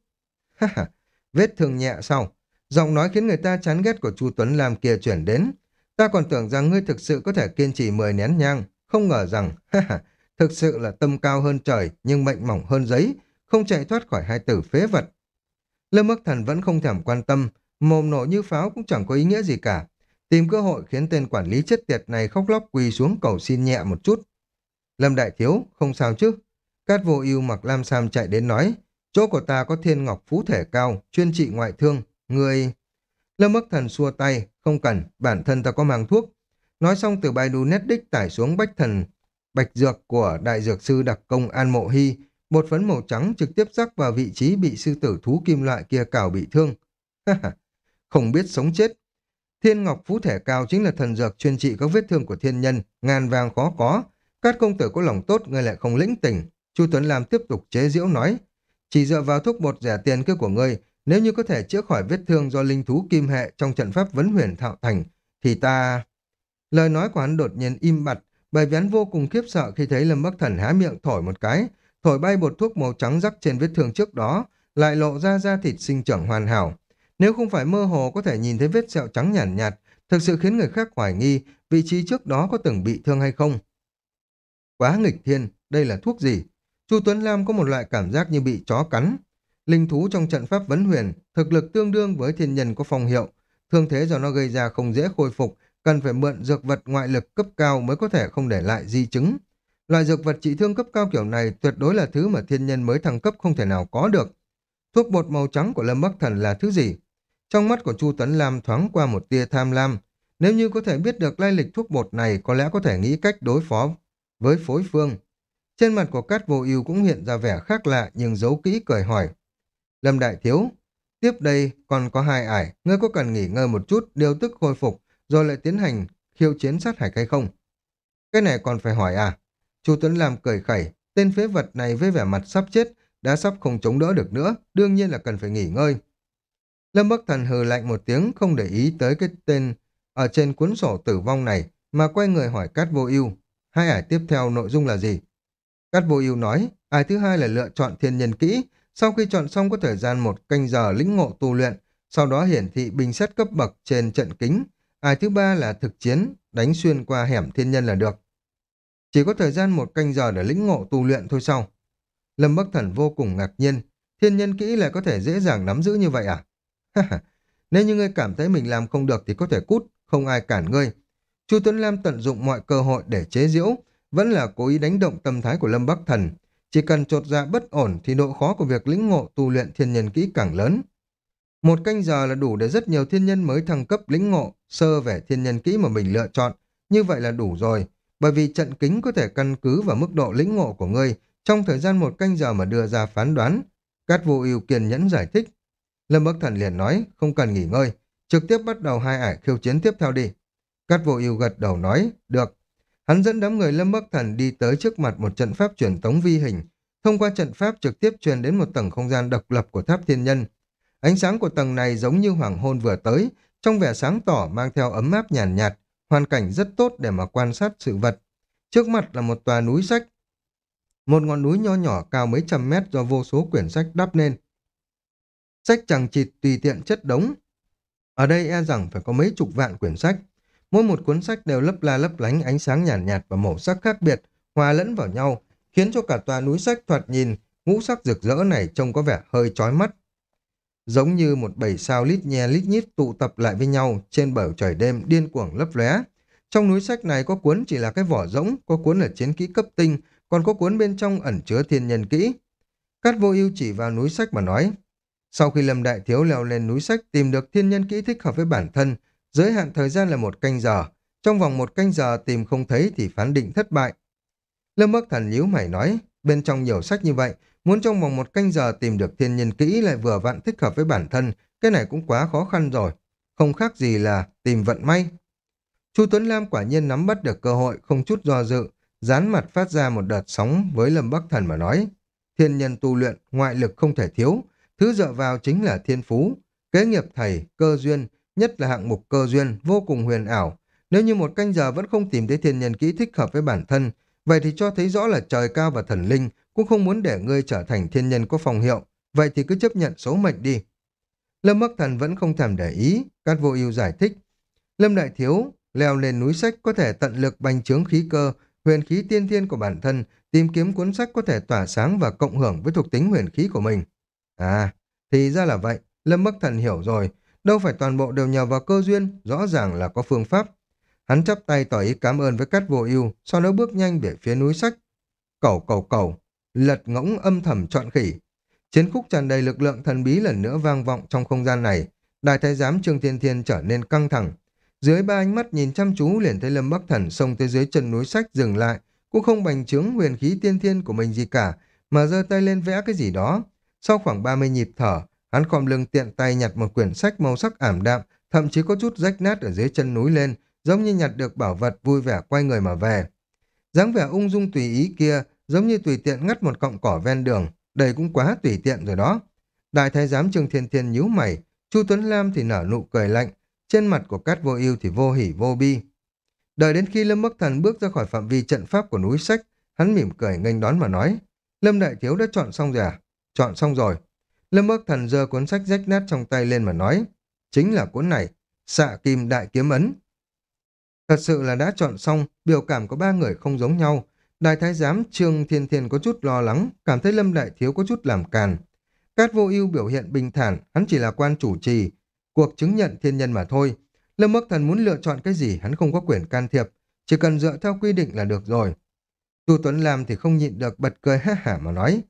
Ha ha, vết thương nhẹ sau Giọng nói khiến người ta chán ghét của Chu Tuấn làm kia chuyển đến. Ta còn tưởng rằng ngươi thực sự có thể kiên trì 10 nén nhang, không ngờ rằng, ha ha, thực sự là tâm cao hơn trời nhưng mệnh mỏng hơn giấy, không chạy thoát khỏi hai tử phế vật. Lâm Bắc Thần vẫn không thèm quan tâm, mồm nổ như pháo cũng chẳng có ý nghĩa gì cả. Tìm cơ hội khiến tên quản lý chết tiệt này khóc lóc quỳ xuống cầu xin nhẹ một chút. Lâm Đại Thiếu, không sao chứ? Cát vô ưu mặc lam sam chạy đến nói, chỗ của ta có thiên ngọc phú thể cao, chuyên trị ngoại thương, người... Lâm Bắc Thần xua tay, không cần, bản thân ta có mang thuốc. Nói xong từ bài đu nét đích tải xuống bách thần bạch dược của đại dược sư đặc công An Mộ Hy, bột phấn màu trắng trực tiếp rắc vào vị trí bị sư tử thú kim loại kia cào bị thương. không biết sống chết. Thiên Ngọc Phú Thể Cao chính là thần dược chuyên trị các vết thương của thiên nhân, ngàn vàng khó có. Các công tử có lòng tốt, người lại không lĩnh tỉnh. Chu Tuấn Lam tiếp tục chế giễu nói, chỉ dựa vào thuốc bột rẻ tiền kia của ngươi, nếu như có thể chữa khỏi vết thương do linh thú kim hệ trong trận pháp vấn huyền thạo thành, thì ta... Lời nói của hắn đột nhiên im bặt, bởi vì hắn vô cùng khiếp sợ khi thấy Lâm Bắc Thần há miệng thổi một cái, thổi bay bột thuốc màu trắng rắc trên vết thương trước đó, lại lộ ra da thịt sinh trưởng hoàn hảo. Nếu không phải mơ hồ có thể nhìn thấy vết sẹo trắng nhàn nhạt, nhạt, thực sự khiến người khác hoài nghi vị trí trước đó có từng bị thương hay không. Quá nghịch thiên, đây là thuốc gì? Chu Tuấn Lam có một loại cảm giác như bị chó cắn. Linh thú trong trận pháp vấn huyền, thực lực tương đương với thiên nhân có phong hiệu. Thương thế do nó gây ra không dễ khôi phục, cần phải mượn dược vật ngoại lực cấp cao mới có thể không để lại di chứng. Loại dược vật trị thương cấp cao kiểu này tuyệt đối là thứ mà thiên nhân mới thăng cấp không thể nào có được. Thuốc bột màu trắng của Lâm Bắc Thần là thứ gì? Trong mắt của Chu Tuấn Lam thoáng qua một tia tham lam. Nếu như có thể biết được lai lịch thuốc bột này, có lẽ có thể nghĩ cách đối phó với phối phương. Trên mặt của Cát Vô Ưu cũng hiện ra vẻ khác lạ nhưng giấu kỹ cười hỏi. Lâm Đại Thiếu, tiếp đây còn có hai ải, ngươi có cần nghỉ ngơi một chút, điều tức khôi phục, rồi lại tiến hành khiêu chiến sát hải hay không? Cái này còn phải hỏi à? Chu Tuấn Lam cười khẩy, tên phế vật này với vẻ mặt sắp chết, đã sắp không chống đỡ được nữa, đương nhiên là cần phải nghỉ ngơi. Lâm Bắc Thần hừ lạnh một tiếng không để ý tới cái tên ở trên cuốn sổ tử vong này mà quay người hỏi Cát Vô Ưu. Hai ải tiếp theo nội dung là gì? Cát Vô Ưu nói, ải thứ hai là lựa chọn thiên nhân kỹ, sau khi chọn xong có thời gian một canh giờ lĩnh ngộ tu luyện, sau đó hiển thị bình xét cấp bậc trên trận kính. Ải thứ ba là thực chiến, đánh xuyên qua hẻm thiên nhân là được. Chỉ có thời gian một canh giờ để lĩnh ngộ tu luyện thôi sau. Lâm Bắc Thần vô cùng ngạc nhiên, thiên nhân kỹ lại có thể dễ dàng nắm giữ như vậy à? Nếu như ngươi cảm thấy mình làm không được thì có thể cút, không ai cản ngươi. Chu Tuấn Lam tận dụng mọi cơ hội để chế giễu, vẫn là cố ý đánh động tâm thái của Lâm Bắc Thần. Chỉ cần trột dạ bất ổn thì độ khó của việc lĩnh ngộ tu luyện thiên nhân kỹ càng lớn. Một canh giờ là đủ để rất nhiều thiên nhân mới thăng cấp lĩnh ngộ, sơ về thiên nhân kỹ mà mình lựa chọn. Như vậy là đủ rồi, bởi vì trận kính có thể căn cứ vào mức độ lĩnh ngộ của ngươi trong thời gian một canh giờ mà đưa ra phán đoán. Cát vô ưu kiên nhẫn giải thích. Lâm Bắc Thần liền nói, không cần nghỉ ngơi, trực tiếp bắt đầu hai ải khiêu chiến tiếp theo đi. Cát vô ưu gật đầu nói, được. Hắn dẫn đám người Lâm Bắc Thần đi tới trước mặt một trận pháp truyền tống vi hình, thông qua trận pháp trực tiếp truyền đến một tầng không gian độc lập của tháp thiên nhân. Ánh sáng của tầng này giống như hoàng hôn vừa tới, trong vẻ sáng tỏ mang theo ấm áp nhàn nhạt, nhạt, hoàn cảnh rất tốt để mà quan sát sự vật. Trước mặt là một tòa núi sách, một ngọn núi nho nhỏ cao mấy trăm mét do vô số quyển sách đắp nên. Sách chẳng chịt tùy tiện chất đống. Ở đây e rằng phải có mấy chục vạn quyển sách. Mỗi một cuốn sách đều lấp la lấp lánh ánh sáng nhàn nhạt, nhạt và màu sắc khác biệt, hòa lẫn vào nhau, khiến cho cả tòa núi sách thoạt nhìn ngũ sắc rực rỡ này trông có vẻ hơi chói mắt. Giống như một bầy sao lít nhe lít nhít tụ tập lại với nhau trên bầu trời đêm điên cuồng lấp lóe. Trong núi sách này có cuốn chỉ là cái vỏ rỗng, có cuốn là chiến kỹ cấp tinh, còn có cuốn bên trong ẩn chứa thiên nhân kỹ. Cát vô ưu chỉ vào núi sách mà nói, sau khi Lâm Đại Thiếu leo lên núi sách tìm được thiên nhân kỹ thích hợp với bản thân, giới hạn thời gian là một canh giờ, trong vòng một canh giờ tìm không thấy thì phán định thất bại. Lâm Bắc Thần nhíu mày nói, bên trong nhiều sách như vậy, muốn trong vòng một canh giờ tìm được thiên nhân kỹ lại vừa vặn thích hợp với bản thân, cái này cũng quá khó khăn rồi, không khác gì là tìm vận may. Chu Tuấn Lam quả nhiên nắm bắt được cơ hội, không chút do dự, dán mặt phát ra một đợt sóng với Lâm Bắc Thần mà nói. Thiên nhân tu luyện, ngoại lực không thể thiếu, thứ dựa vào chính là thiên phú, kế nghiệp thầy, cơ duyên, nhất là hạng mục cơ duyên, vô cùng huyền ảo. Nếu như một canh giờ vẫn không tìm thấy thiên nhân kỹ thích hợp với bản thân, vậy thì cho thấy rõ là trời cao và thần linh cũng không muốn để ngươi trở thành thiên nhân có phòng hiệu, vậy thì cứ chấp nhận số mệnh đi. Lâm Bắc Thần vẫn không thèm để ý, Cát Vô Ưu giải thích. Lâm Đại Thiếu, leo lên núi sách có thể tận lực bành trướng khí cơ, huyền khí tiên thiên của bản thân, tìm kiếm cuốn sách có thể tỏa sáng và cộng hưởng với thuộc tính huyền khí của mình. À, thì ra là vậy, Lâm Bắc Thần hiểu rồi, đâu phải toàn bộ đều nhờ vào cơ duyên, rõ ràng là có phương pháp. Hắn chắp tay tỏ ý cảm ơn với Cát Vô Ưu, sau đó bước nhanh về phía núi sách. Cầu cầu cầu, lật ngỗng âm thầm chọn khỉ. Chiến khúc tràn đầy lực lượng thần bí lần nữa vang vọng trong không gian này. Đại thái giám Trương Thiên Thiên trở nên căng thẳng, dưới ba ánh mắt nhìn chăm chú liền thấy Lâm Bắc Thần xông tới dưới chân núi sách dừng lại, cũng không bành trướng huyền khí tiên thiên của mình gì cả, mà giơ tay lên vẽ cái gì đó. Sau khoảng 30 nhịp thở, hắn khom lưng tiện tay nhặt một quyển sách màu sắc ảm đạm, thậm chí có chút rách nát ở dưới chân núi lên, giống như nhặt được bảo vật vui vẻ quay người mà về. dáng vẻ ung dung tùy ý kia, giống như tùy tiện ngắt một cọng cỏ ven đường, đây cũng quá tùy tiện rồi đó. Đại thái giám Trương Thiên Thiên nhíu mày, Chu Tuấn Lam thì nở nụ cười lạnh, trên mặt của Cát Vô Ưu thì vô hỉ vô bi. Đợi đến khi Lâm Bắc Thần bước ra khỏi phạm vi trận pháp của núi sách, hắn mỉm cười nghênh đón mà nói, Lâm Đại Thiếu đã chọn xong rồi à? Chọn xong rồi. Lâm Bắc Thần giơ cuốn sách rách nát trong tay lên mà nói, chính là cuốn này, xạ kim đại kiếm ấn. Thật sự là đã chọn xong, biểu cảm của ba người không giống nhau. Đại thái giám Trương Thiên Thiên có chút lo lắng, cảm thấy Lâm Đại Thiếu có chút làm càn. Cát vô ưu biểu hiện bình thản, hắn chỉ là quan chủ trì, cuộc chứng nhận thiên nhân mà thôi. Lâm Bắc Thần muốn lựa chọn cái gì hắn không có quyền can thiệp, chỉ cần dựa theo quy định là được rồi. Tu Tuấn Lam thì không nhịn được bật cười ha hả mà nói,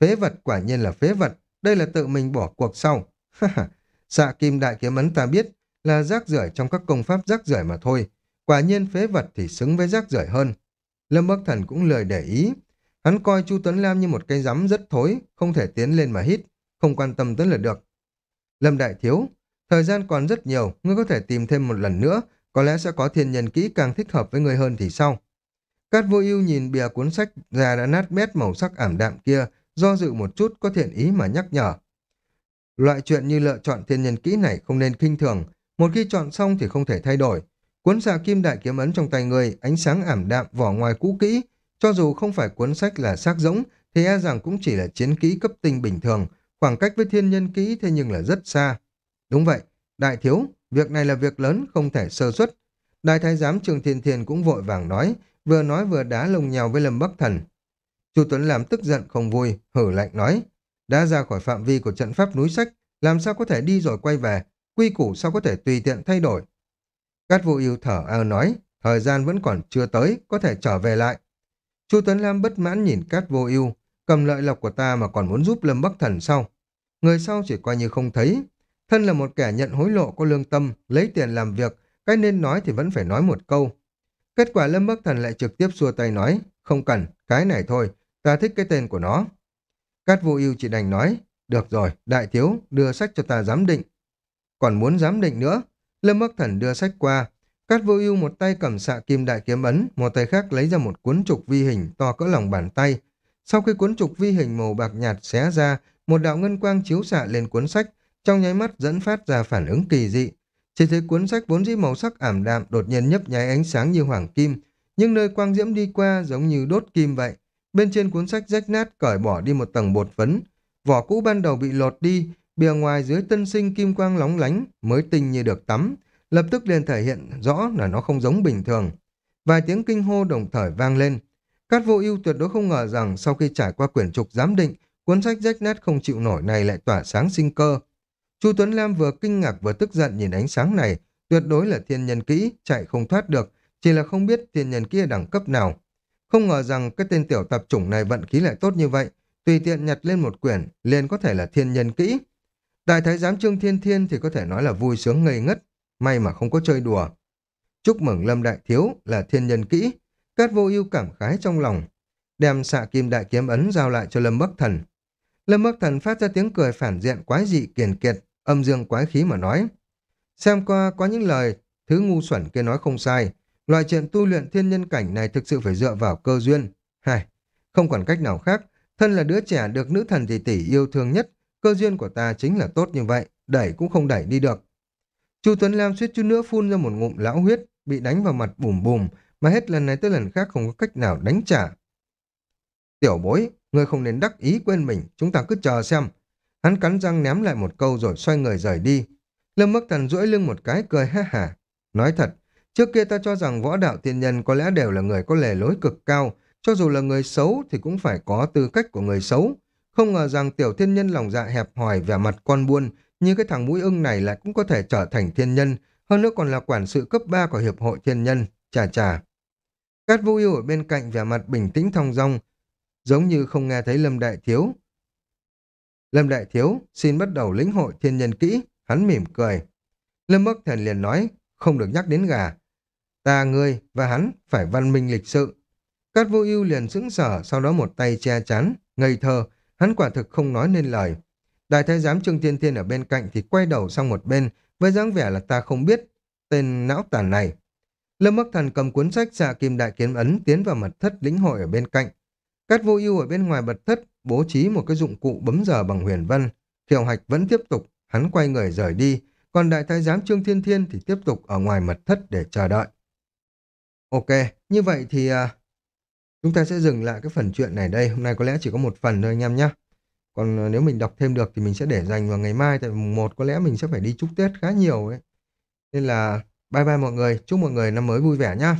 phế vật quả nhiên là phế vật, đây là tự mình bỏ cuộc sau. Xạ dạ kim đại kiếm ấn ta biết là rác rưởi trong các công pháp rác rưởi mà thôi, quả nhiên phế vật thì xứng với rác rưởi hơn. Lâm Bắc Thần cũng lời để ý, hắn coi Chu Tuấn Lam như một cây rắm rất thối, không thể tiến lên mà hít, không quan tâm tới là được. Lâm Đại Thiếu, Thời gian còn rất nhiều, ngươi có thể tìm thêm một lần nữa, có lẽ sẽ có thiên nhân kỹ càng thích hợp với ngươi hơn thì sau. Cát vô ưu nhìn bìa cuốn sách già đã nát bét màu sắc ảm đạm kia, do dự một chút có thiện ý mà nhắc nhở. Loại chuyện như lựa chọn thiên nhân kỹ này không nên kinh thường, một khi chọn xong thì không thể thay đổi. Cuốn xạ kim đại kiếm ấn trong tay người, ánh sáng ảm đạm, vỏ ngoài cũ kỹ, cho dù không phải cuốn sách là xác giống, thì e rằng cũng chỉ là chiến kỹ cấp tinh bình thường, khoảng cách với thiên nhân kỹ thế nhưng là rất xa. Đúng vậy, đại thiếu, việc này là việc lớn, không thể sơ xuất. Đại thái giám Trường Thiên Thiên cũng vội vàng nói, vừa nói vừa đá lồng nhào với Lâm Bắc Thần. Chu Tuấn làm tức giận không vui, hử lạnh nói, đã ra khỏi phạm vi của trận pháp núi sách, làm sao có thể đi rồi quay về, quy củ sao có thể tùy tiện thay đổi. Cát vô yêu thở ao nói, thời gian vẫn còn chưa tới, có thể trở về lại. Chu Tuấn Lam bất mãn nhìn Cát vô ưu, cầm lợi lộc của ta mà còn muốn giúp Lâm Bắc Thần sau. Người sau chỉ coi như không thấy. Thân là một kẻ nhận hối lộ có lương tâm, lấy tiền làm việc, cái nên nói thì vẫn phải nói một câu. Kết quả Lâm Bắc Thần lại trực tiếp xua tay nói, không cần, cái này thôi, ta thích cái tên của nó. Cát vô ưu chỉ đành nói, được rồi, đại thiếu, đưa sách cho ta giám định. Còn muốn giám định nữa, Lâm Bắc Thần đưa sách qua. Cát vô ưu một tay cầm xạ kim đại kiếm ấn, một tay khác lấy ra một cuốn trục vi hình to cỡ lòng bàn tay. Sau khi cuốn trục vi hình màu bạc nhạt xé ra, một đạo ngân quang chiếu xạ lên cuốn sách, trong nháy mắt dẫn phát ra phản ứng kỳ dị. Chỉ thấy cuốn sách vốn dĩ màu sắc ảm đạm đột nhiên nhấp nháy ánh sáng như hoàng kim, nhưng nơi quang diễm đi qua giống như đốt kim vậy. Bên trên cuốn sách rách nát cởi bỏ đi một tầng bột phấn, vỏ cũ ban đầu bị lột đi, bìa ngoài dưới tân sinh kim quang lóng lánh, mới tinh như được tắm, lập tức liền thể hiện rõ là nó không giống bình thường. Vài tiếng kinh hô đồng thời vang lên. Cát vô ưu tuyệt đối không ngờ rằng sau khi trải qua quyển trục giám định, cuốn sách rách nát không chịu nổi này lại tỏa sáng sinh cơ. Chu Tuấn Lam vừa kinh ngạc vừa tức giận nhìn ánh sáng này, tuyệt đối là thiên nhân kỹ, chạy không thoát được, chỉ là không biết thiên nhân kia đẳng cấp nào. Không ngờ rằng cái tên tiểu tập chủng này vận khí lại tốt như vậy, tùy tiện nhặt lên một quyển, liền có thể là thiên nhân kỹ. Đại thái giám Trương Thiên Thiên thì có thể nói là vui sướng ngây ngất, may mà không có chơi đùa. Chúc mừng Lâm Đại Thiếu là thiên nhân kỹ, Cát vô ưu cảm khái trong lòng, đem xạ kim đại kiếm ấn giao lại cho Lâm Bắc Thần. Lâm Bắc Thần phát ra tiếng cười phản diện quái dị kiền kiệt, âm dương quái khí mà nói. Xem qua có những lời, thứ ngu xuẩn kia nói không sai, loại chuyện tu luyện thiên nhân cảnh này thực sự phải dựa vào cơ duyên. Hai, không còn cách nào khác, thân là đứa trẻ được nữ thần tỷ tỷ yêu thương nhất, cơ duyên của ta chính là tốt như vậy, đẩy cũng không đẩy đi được. Chu Tuấn Lam suýt chút nữa phun ra một ngụm lão huyết, bị đánh vào mặt bùm bùm, mà hết lần này tới lần khác không có cách nào đánh trả. Tiểu bối, ngươi không nên đắc ý quên mình, chúng ta cứ chờ xem. Hắn cắn răng ném lại một câu rồi xoay người rời đi. Lâm Bắc Thần duỗi lưng một cái cười ha hả. Nói thật, trước kia ta cho rằng võ đạo tiên nhân có lẽ đều là người có lề lối cực cao, cho dù là người xấu thì cũng phải có tư cách của người xấu. Không ngờ rằng tiểu thiên nhân lòng dạ hẹp hòi vẻ mặt con buôn, như cái thằng mũi ưng này lại cũng có thể trở thành thiên nhân, hơn nữa còn là quản sự cấp 3 của Hiệp hội Thiên Nhân, chà chà. Cát Vũ Yêu ở bên cạnh vẻ mặt bình tĩnh thong dong, giống như không nghe thấy Lâm Đại Thiếu. Lâm Đại Thiếu xin bắt đầu lĩnh hội thiên nhân kỹ, hắn mỉm cười. Lâm Bắc Thần liền nói, không được nhắc đến gà. Ta, ngươi và hắn phải văn minh lịch sự. Cát Vô Ưu liền sững sờ, sau đó một tay che chắn, ngây thơ, hắn quả thực không nói nên lời. Đại thái giám Trương Thiên Thiên ở bên cạnh thì quay đầu sang một bên, với dáng vẻ là ta không biết tên não tàn này. Lâm Bắc Thần cầm cuốn sách xạ kim đại kiếm ấn tiến vào mật thất lĩnh hội ở bên cạnh. Cát vô ưu ở bên ngoài mật thất bố trí một cái dụng cụ bấm giờ bằng huyền văn. Thiệu hạch vẫn tiếp tục, hắn quay người rời đi, còn đại thái giám Trương Thiên Thiên thì tiếp tục ở ngoài mật thất để chờ đợi. Ok, như vậy thì uh, chúng ta sẽ dừng lại cái phần chuyện này đây. Hôm nay có lẽ chỉ có một phần thôi anh em nhé. Còn uh, nếu mình đọc thêm được thì mình sẽ để dành vào ngày mai, tại mùng 1 có lẽ mình sẽ phải đi chúc Tết khá nhiều ấy. Nên là bye bye mọi người, chúc mọi người năm mới vui vẻ nhá.